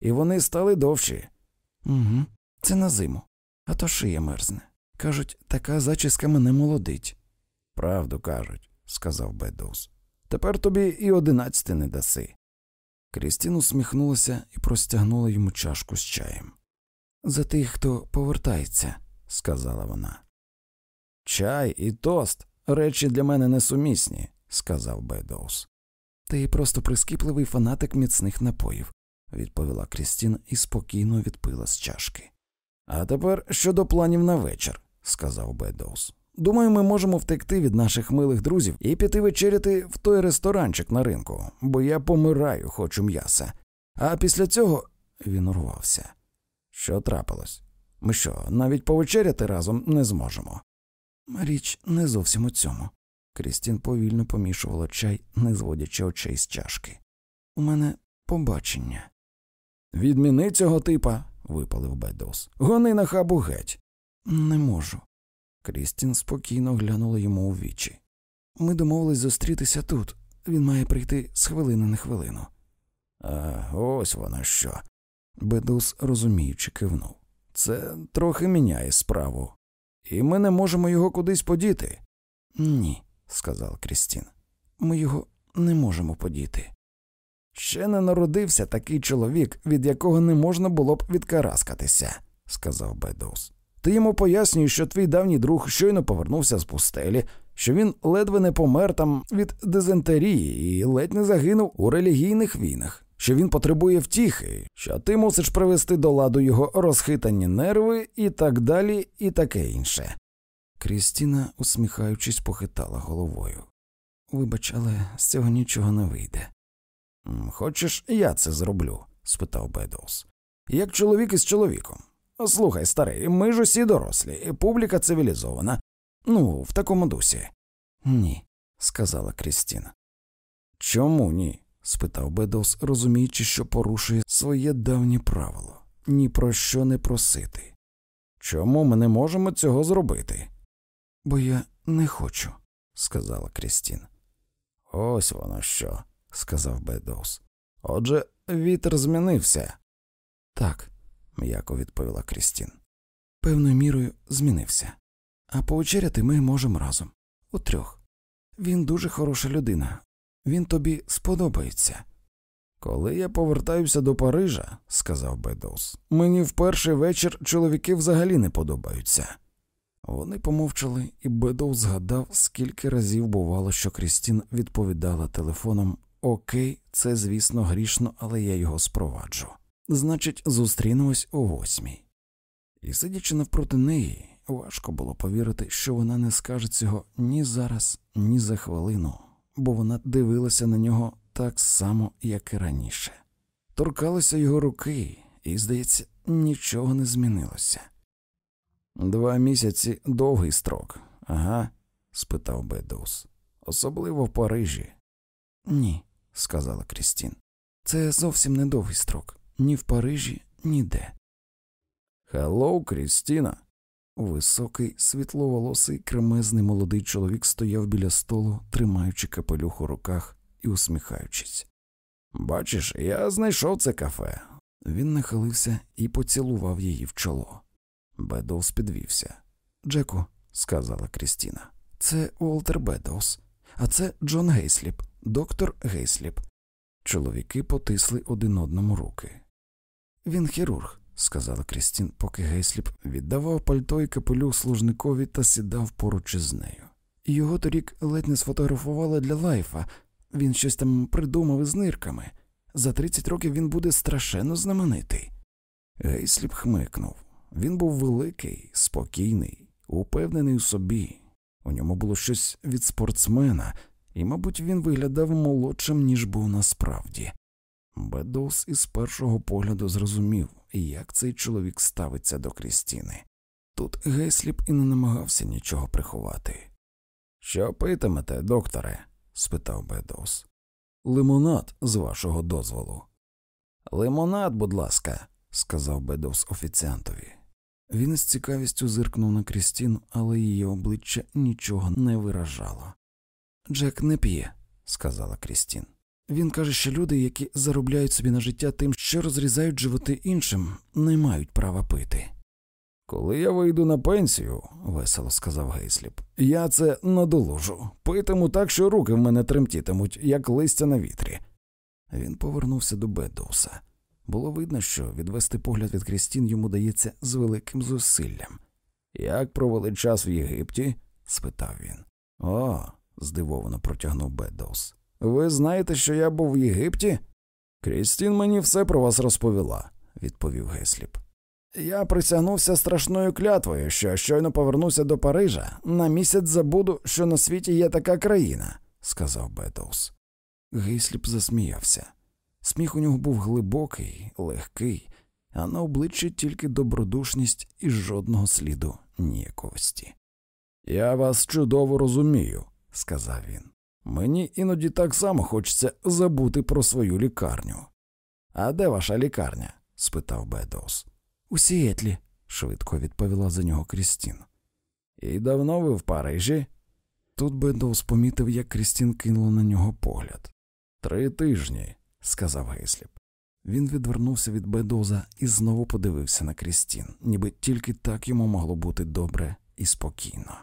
і вони стали довші. Угу, це на зиму, а то шия мерзне. Кажуть, така зачіска мене молодить. Правду кажуть, сказав Бедоус. Тепер тобі і одинадцяти не даси. Крістін усміхнулася і простягнула йому чашку з чаєм. За тих, хто повертається, сказала вона. Чай і тост речі для мене несумісні, сказав Бедоус. Ти просто прискіпливий фанатик міцних напоїв, відповіла Крістін і спокійно відпила з чашки. А тепер щодо планів на вечір, сказав Бедоус. Думаю, ми можемо втекти від наших милих друзів і піти вечеряти в той ресторанчик на ринку, бо я помираю, хочу м'яса. А після цього він урвався. Що трапилось? Ми що, навіть повечеряти разом не зможемо? Річ не зовсім у цьому. Крістін повільно помішувала чай, не зводячи очей з чашки. У мене побачення. Відміни цього типа, випалив Бедоус. Гони на хабу геть. Не можу. Крістін спокійно глянула йому у вічі. Ми домовились зустрітися тут. Він має прийти з хвилини на хвилину. А ось воно що. Бедус розуміючи кивнув. Це трохи міняє справу. І ми не можемо його кудись подіти. Ні, сказала Крістін. Ми його не можемо подіти. Ще не народився такий чоловік, від якого не можна було б відкараскатися, сказав Бедоус. Ти йому пояснюєш, що твій давній друг щойно повернувся з пустелі, що він ледве не помер там від дизентерії і ледь не загинув у релігійних війнах, що він потребує втіхи, що ти мусиш привести до ладу його розхитані нерви і так далі, і таке інше. Крістіна, усміхаючись, похитала головою. Вибач, але з цього нічого не вийде. Хочеш, я це зроблю? спитав Бедоус. Як чоловік із чоловіком. Слухай, старий, ми ж усі дорослі, публіка цивілізована. Ну, в такому дусі. Ні, сказала Крістіна. Чому ні? спитав Бедоус, розуміючи, що порушує своє давнє правило ні про що не просити. Чому ми не можемо цього зробити? Бо я не хочу, сказала Крістін. Ось воно що, сказав Бедоус. Отже, вітер змінився. Так, м'яко відповіла Крістін. Певною мірою змінився. А повечеряти ми можемо разом. Утрьох. Він дуже хороша людина. Він тобі сподобається. Коли я повертаюся до Парижа, сказав Бедоус, мені в перший вечір чоловіки взагалі не подобаються. Вони помовчали, і Бедоус згадав, скільки разів бувало, що Крістін відповідала телефоном Окей, це, звісно, грішно, але я його спроваджу. Значить, зустрінемось о восьмій. І сидячи навпроти неї, важко було повірити, що вона не скаже цього ні зараз, ні за хвилину, бо вона дивилася на нього так само, як і раніше. Торкалася його руки, і, здається, нічого не змінилося. Два місяці довгий строк, ага? спитав Бедоус. Особливо в Парижі. Ні, сказала Крістін. Це зовсім не довгий строк ні в Парижі, ніде. Хеллоу, Крістіна. Високий, світловолосий, кремезний молодий чоловік стояв біля столу, тримаючи капелюх у руках і усміхаючись. Бачиш, я знайшов це кафе. Він нахилився і поцілував її в чоло. Бедоус підвівся. Джеку, сказала Крістіна, це Уолтер Бедоус, а це Джон Гейсліп, доктор Гейсліп. Чоловіки потисли один одному руки. Він хірург, сказала Крістін, поки Гейсліп віддавав пальто і капелюх служникові та сідав поруч із нею. Його торік ледь не сфотографували для лайфа, він щось там придумав із нирками. За 30 років він буде страшенно знаменитий. Гейсліп хмикнув. Він був великий, спокійний, упевнений у собі. У ньому було щось від спортсмена, і, мабуть, він виглядав молодшим, ніж був насправді. Бедоус із першого погляду зрозумів, як цей чоловік ставиться до Крістіни. Тут Гейсліп і не намагався нічого приховати. Що питимете, докторе? спитав Бедоус. Лимонад, з вашого дозволу. Лимонад, будь ласка, сказав Бедоус офіціантові. Він з цікавістю зиркнув на Крістін, але її обличчя нічого не виражало. Джек не п'є, сказала Крістін. Він каже, що люди, які заробляють собі на життя тим, що розрізають животи іншим, не мають права пити. Коли я вийду на пенсію, весело сказав Гейсліп, я це надолужу. Питиму так, що руки в мене тремтітимуть, як листя на вітрі. Він повернувся до Бедоуса. Було видно, що відвести погляд від Крістін йому дається з великим зусиллям. Як провели час в Єгипті? спитав він. О, здивовано протягнув Бедоус. Ви знаєте, що я був в Єгипті? Крістін мені все про вас розповіла, відповів Гесліп. Я присягнувся страшною клятвою, що щойно повернуся до Парижа, на місяць забуду, що на світі є така країна, сказав Бедоус. Гейсліп засміявся. Сміх у нього був глибокий, легкий, а на обличчі тільки добродушність і жодного сліду ніяковості. Я вас чудово розумію, сказав він. Мені іноді так само хочеться забути про свою лікарню. А де ваша лікарня? спитав Бедоус. У Сіетлі, швидко відповіла за нього Крістін. І давно ви в Парижі? Тут Бедоус помітив, як Крістін кинула на нього погляд. Три тижні, сказав Гейсліп. Він відвернувся від Бедоза і знову подивився на Крістін, ніби тільки так йому могло бути добре і спокійно.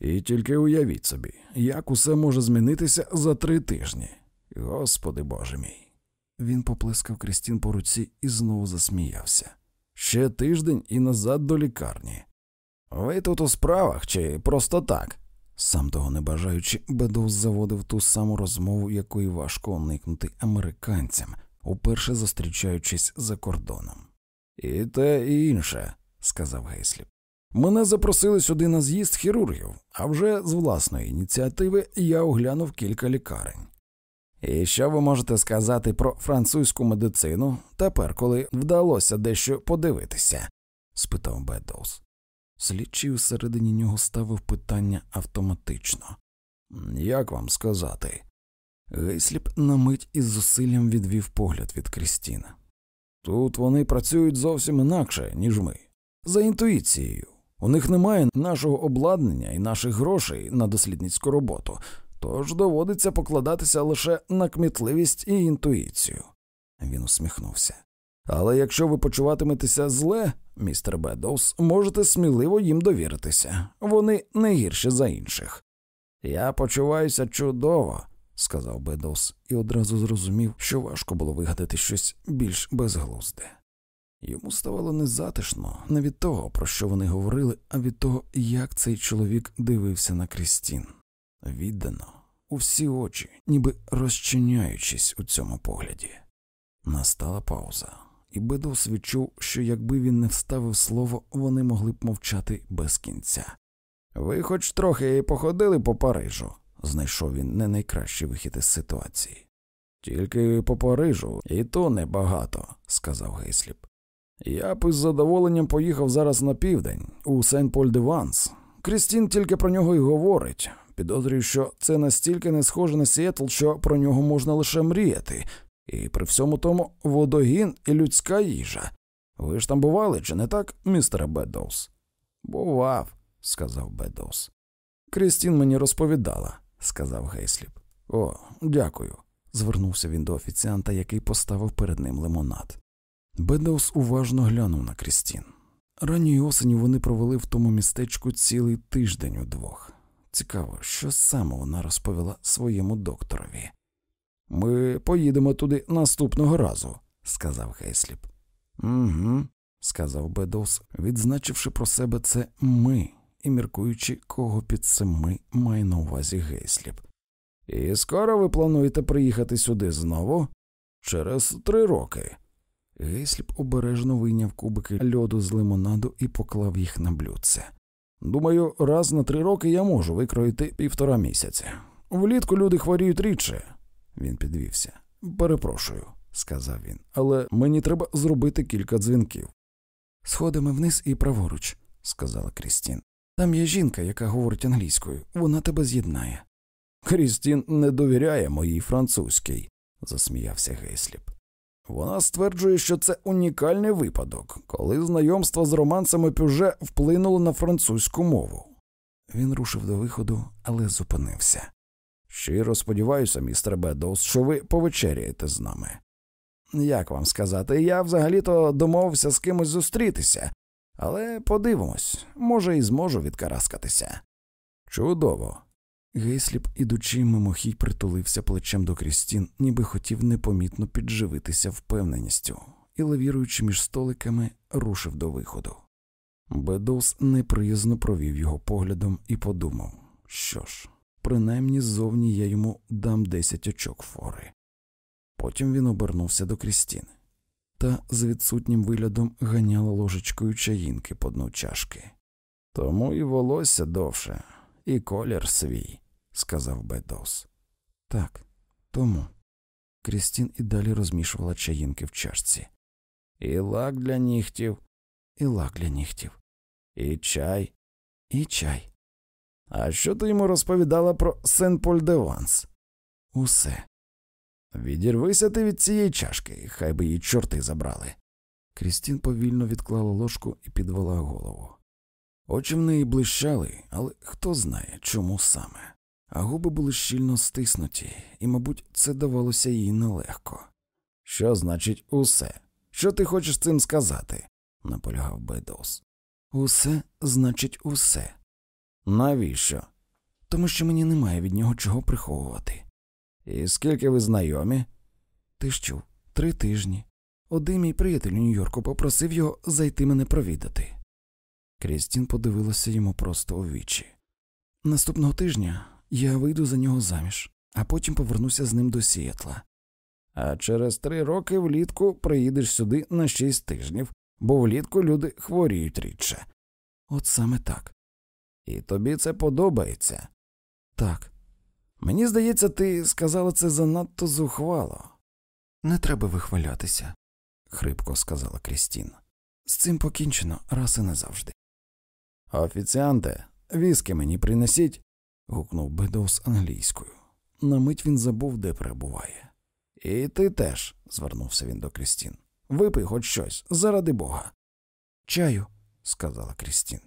І тільки уявіть собі, як усе може змінитися за три тижні. Господи Боже мій. Він поплескав Крістін по руці і знову засміявся. Ще тиждень і назад до лікарні. Ви тут у справах чи просто так? Сам того не бажаючи, Бедоус заводив ту саму розмову, якої важко уникнути американцям, уперше зустрічаючись за кордоном. І те і інше, сказав Гейсліп. Мене запросили сюди на з'їзд хірургів, а вже з власної ініціативи я оглянув кілька лікарень. І що ви можете сказати про французьку медицину тепер, коли вдалося дещо подивитися? спитав Бедоус. Слідчий усередині нього ставив питання автоматично. Як вам сказати? Гейсліп на мить із зусиллям відвів погляд від Крістіна. Тут вони працюють зовсім інакше, ніж ми, за інтуїцією. У них немає нашого обладнання і наших грошей на дослідницьку роботу, тож доводиться покладатися лише на кмітливість і інтуїцію. Він усміхнувся. Але якщо ви почуватиметеся зле, містер Бедоус, можете сміливо їм довіритися. Вони не гірші за інших. Я почуваюся чудово, сказав Бедоус, і одразу зрозумів, що важко було вигадати щось більш безглузде. Йому ставало незатишно не від того, про що вони говорили, а від того, як цей чоловік дивився на Крістін. Віддано, у всі очі, ніби розчиняючись у цьому погляді. Настала пауза, і Бедоус відчув, що якби він не вставив слово, вони могли б мовчати без кінця. Ви хоч трохи походили по Парижу, знайшов він не найкращий вихід із ситуації. Тільки по Парижу, і то небагато, сказав Гейсліп. Я б із задоволенням поїхав зараз на південь, у сен поль де ванс Крістін тільки про нього й говорить. Підозрюю, що це настільки не схоже на Сіетл, що про нього можна лише мріяти, і при всьому тому водогін і людська їжа. Ви ж там бували, чи не так, містере Бедоус? Бував, сказав Бедоус. Крістін мені розповідала, сказав Гейсліп. О, дякую. звернувся він до офіціанта, який поставив перед ним лимонад. Бедоус уважно глянув на Крістін. Ранньої осені вони провели в тому містечку цілий тиждень удвох. Цікаво, що саме вона розповіла своєму докторові. Ми поїдемо туди наступного разу, сказав Гейсліп. Угу, сказав Бедоус, відзначивши про себе це ми і міркуючи, кого під цим ми має на увазі Гейсліп. І скоро ви плануєте приїхати сюди знову? Через три роки. Гейсліп обережно вийняв кубики льоду з лимонаду і поклав їх на блюдце. Думаю, раз на три роки я можу викроїти півтора місяця. Влітку люди хворіють рідше. Він підвівся. Перепрошую, сказав він, але мені треба зробити кілька дзвінків. Сходимо вниз і праворуч, сказала Крістін. Там є жінка, яка говорить англійською, вона тебе з'єднає. Крістін не довіряє моїй французькій, засміявся Гейсліп. Вона стверджує, що це унікальний випадок, коли знайомство з романсами Пюже вплинуло на французьку мову. Він рушив до виходу, але зупинився. Щиро сподіваюся, містер Бедоус, що ви повечеряєте з нами. Як вам сказати, я взагалі-то домовився з кимось зустрітися, але подивимось, може, і зможу відкараскатися. Чудово. Гейсліп, ідучи мимохідь, притулився плечем до Крістін, ніби хотів непомітно підживитися впевненістю, і, лавіруючи між столиками, рушив до виходу. Бедоус неприязно провів його поглядом і подумав що ж, принаймні ззовні я йому дам десять очок фори. Потім він обернувся до Крістіни та з відсутнім виглядом ганяла ложечкою чаїнки по дну чашки. Тому і волосся довше, і колір свій, сказав Бедоус. Так, тому. Крістін і далі розмішувала чаїнки в чашці. І лак для нігтів, і лак для нігтів, і чай, і чай. А що ти йому розповідала про сен поль де Ванс? Усе. Відірвися ти від цієї чашки, хай би її чорти забрали. Крістін повільно відклала ложку і підвела голову. Очі в неї блищали, але хто знає, чому саме. А губи були щільно стиснуті, і, мабуть, це давалося їй нелегко. Що значить усе? Що ти хочеш цим сказати? наполягав Бейдос. Усе значить усе. Навіщо? Тому що мені немає від нього чого приховувати. І скільки ви знайомі? Ти ж чув, три тижні. Один мій приятель у Нью-Йорку попросив його зайти мене провідати. Крістін подивилася йому просто у вічі. Наступного тижня я вийду за нього заміж, а потім повернуся з ним до Сієтла. А через три роки влітку приїдеш сюди на шість тижнів, бо влітку люди хворіють рідше. От саме так. І тобі це подобається? Так. Мені здається, ти сказала це занадто зухвало. Не треба вихвалятися, хрипко сказала Крістін. З цим покінчено раз і назавжди. Офіціанте, віски мені принесіть. гукнув Бедоус англійською. На мить він забув, де перебуває. І ти теж, звернувся він до Крістін. Випий хоч щось, заради бога. Чаю, сказала Крістін.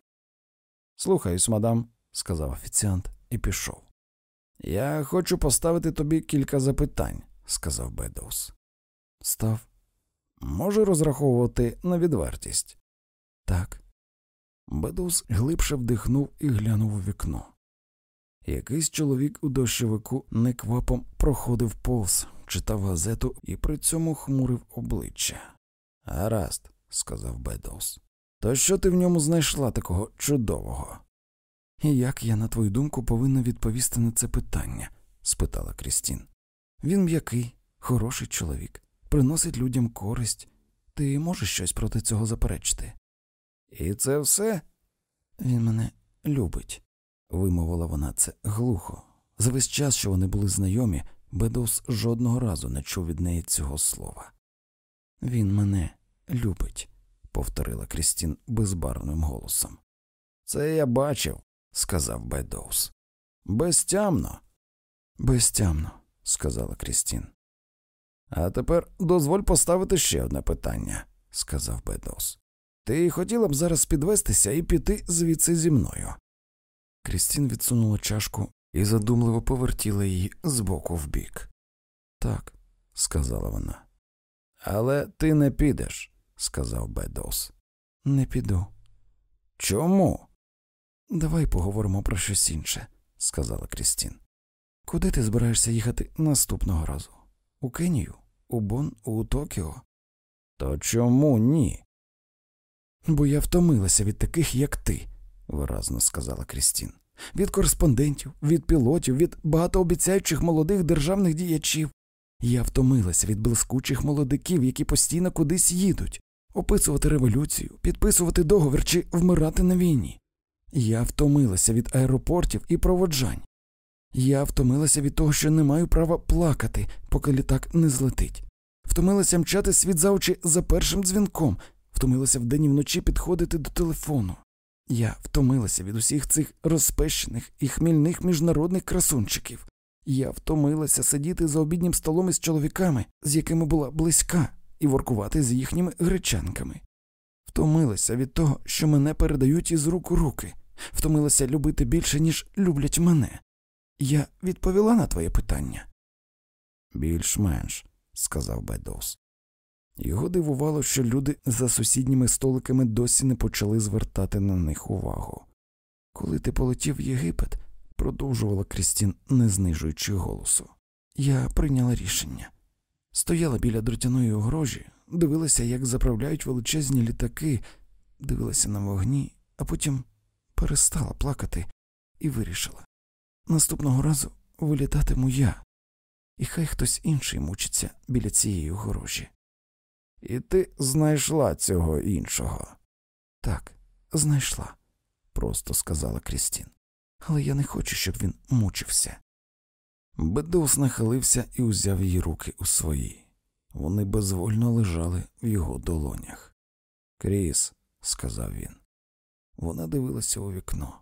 Слухаюсь, мадам, сказав офіціант і пішов. Я хочу поставити тобі кілька запитань, сказав Бедоус. Став. Можу розраховувати на відвертість. Так. Бедоус глибше вдихнув і глянув у вікно. Якийсь чоловік у дощовику неквапом проходив повз, читав газету і при цьому хмурив обличчя. Гаразд, сказав Бедоус. То що ти в ньому знайшла такого чудового? І як я, на твою думку, повинна відповісти на це питання? спитала Крістін. Він м'який, хороший чоловік, приносить людям користь. Ти можеш щось проти цього заперечити? І це все? Він мене любить, вимовила вона це глухо. За весь час, що вони були знайомі, Бедоус жодного разу не чув від неї цього слова. Він мене любить, повторила Крістін безбарвним голосом. Це я бачив, сказав Бедоус. Безтямно. Безтямно, сказала Крістін. А тепер дозволь поставити ще одне питання, сказав Бедоус. Ти хотіла б зараз підвестися і піти звідси зі мною. Крістін відсунула чашку і задумливо повертіла її з боку в бік. Так, сказала вона. Але ти не підеш, сказав Бедоус. Не піду. Чому? Давай поговоримо про щось інше, сказала Крістін. Куди ти збираєшся їхати наступного разу? У Кенію? У Бон, у Токіо? То чому ні? Бо я втомилася від таких, як ти, виразно сказала Крістін. Від кореспондентів, від пілотів, від багатообіцяючих молодих державних діячів. Я втомилася від блискучих молодиків, які постійно кудись їдуть, описувати революцію, підписувати договір чи вмирати на війні. Я втомилася від аеропортів і проводжань. Я втомилася від того, що не маю права плакати, поки літак не злетить. Втомилася мчати світ за очі за першим дзвінком, втомилася вдень і вночі підходити до телефону. Я втомилася від усіх цих розпещених і хмільних міжнародних красунчиків. Я втомилася сидіти за обіднім столом із чоловіками, з якими була близька, і воркувати з їхніми гречанками. Втомилася від того, що мене передають із рук у руки, втомилася любити більше, ніж люблять мене. Я відповіла на твоє питання. Більш-менш, сказав Бедоус. Його дивувало, що люди за сусідніми столиками досі не почали звертати на них увагу. Коли ти полетів в Єгипет, продовжувала Крістін, не знижуючи голосу, я прийняла рішення. Стояла біля дротяної огорожі, дивилася, як заправляють величезні літаки, дивилася на вогні, а потім перестала плакати і вирішила наступного разу вилітатиму я, і хай хтось інший мучиться біля цієї огорожі. І ти знайшла цього іншого. Так, знайшла, просто сказала Крістін. Але я не хочу, щоб він мучився. Бедоус нахилився і узяв її руки у свої. Вони безвольно лежали в його долонях. Кріс, сказав він. Вона дивилася у вікно.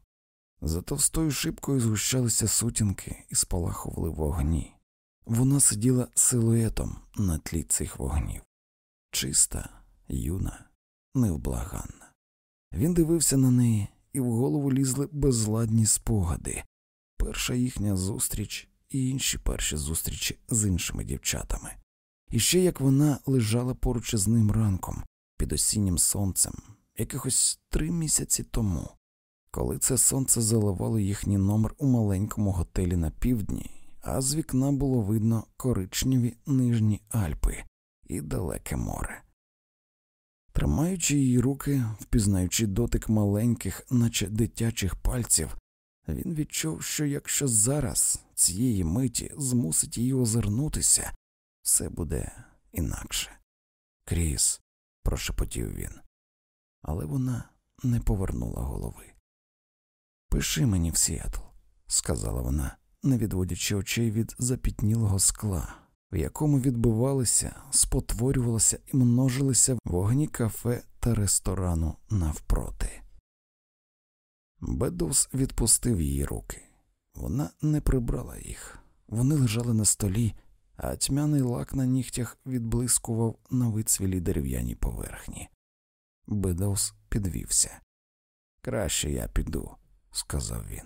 За товстою шибкою згущалися сутінки і спалахували вогні. Вона сиділа силуетом на тлі цих вогнів чиста, юна, невблаганна. Він дивився на неї, і в голову лізли безладні спогади. Перша їхня зустріч і інші перші зустрічі з іншими дівчатами. І ще як вона лежала поруч із ним ранком під осіннім сонцем, якихось три місяці тому, коли це сонце заливало їхній номер у маленькому готелі на півдні, а з вікна було видно коричневі нижні Альпи і далеке море. Тримаючи її руки, впізнаючи дотик маленьких, наче дитячих пальців, він відчув, що якщо зараз цієї миті змусить її озирнутися, все буде інакше. Кріс, прошепотів він, але вона не повернула голови. Пиши мені в Сіетл, сказала вона, не відводячи очей від запітнілого скла, в якому відбувалися, спотворювалися і множилися вогні кафе та ресторану навпроти. Бедус відпустив її руки. Вона не прибрала їх. Вони лежали на столі, а тьмяний лак на нігтях відблискував на вицвілій дерев'яній поверхні. Бедоус підвівся. Краще я піду, сказав він.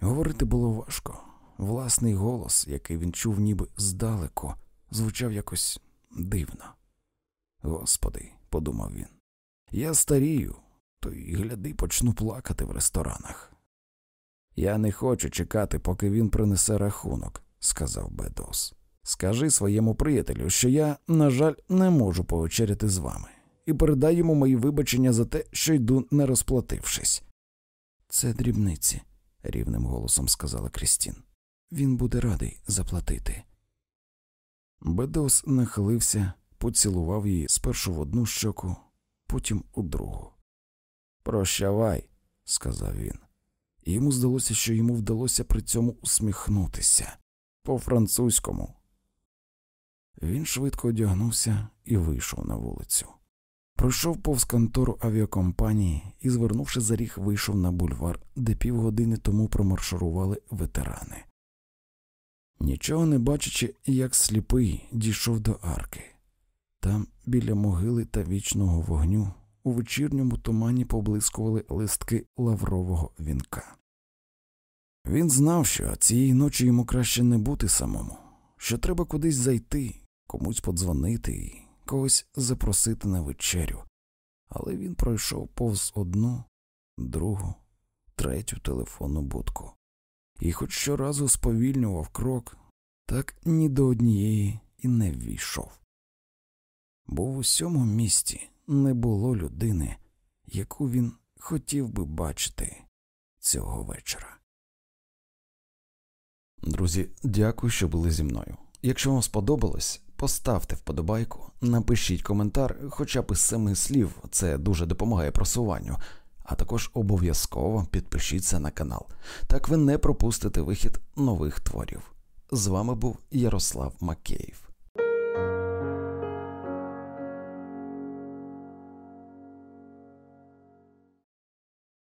Говорити було важко. Власний голос, який він чув ніби здалеку, звучав якось дивно. Господи, подумав він, я старію, то й гляди, почну плакати в ресторанах. Я не хочу чекати, поки він принесе рахунок, сказав Бедос. Скажи своєму приятелю, що я, на жаль, не можу повечеряти з вами, і передай йому мої вибачення за те, що йду, не розплатившись. Це дрібниці, рівним голосом сказала Крістін. Він буде радий заплатити. Бедос нахилився, поцілував її спершу в одну щоку, потім у другу. Прощавай, сказав він. Йому здалося, що йому вдалося при цьому усміхнутися по французькому. Він швидко одягнувся і вийшов на вулицю. Пройшов повз контору авіакомпанії і, звернувши за ріг, вийшов на бульвар, де півгодини тому промаршурували ветерани. Нічого не бачачи, як сліпий дійшов до арки. Там, біля могили та вічного вогню, у вечірньому тумані поблискували листки лаврового вінка. Він знав, що цієї ночі йому краще не бути самому, що треба кудись зайти, комусь подзвонити і когось запросити на вечерю, але він пройшов повз одну, другу, третю телефонну будку і хоч щоразу сповільнював крок, так ні до однієї і не ввійшов. Бо в усьому місті не було людини, яку він хотів би бачити цього вечора. Друзі, дякую, що були зі мною. Якщо вам сподобалось, поставте вподобайку, напишіть коментар, хоча б із семи слів, це дуже допомагає просуванню а також обов'язково підпишіться на канал. Так ви не пропустите вихід нових творів. З вами був Ярослав Макеїв.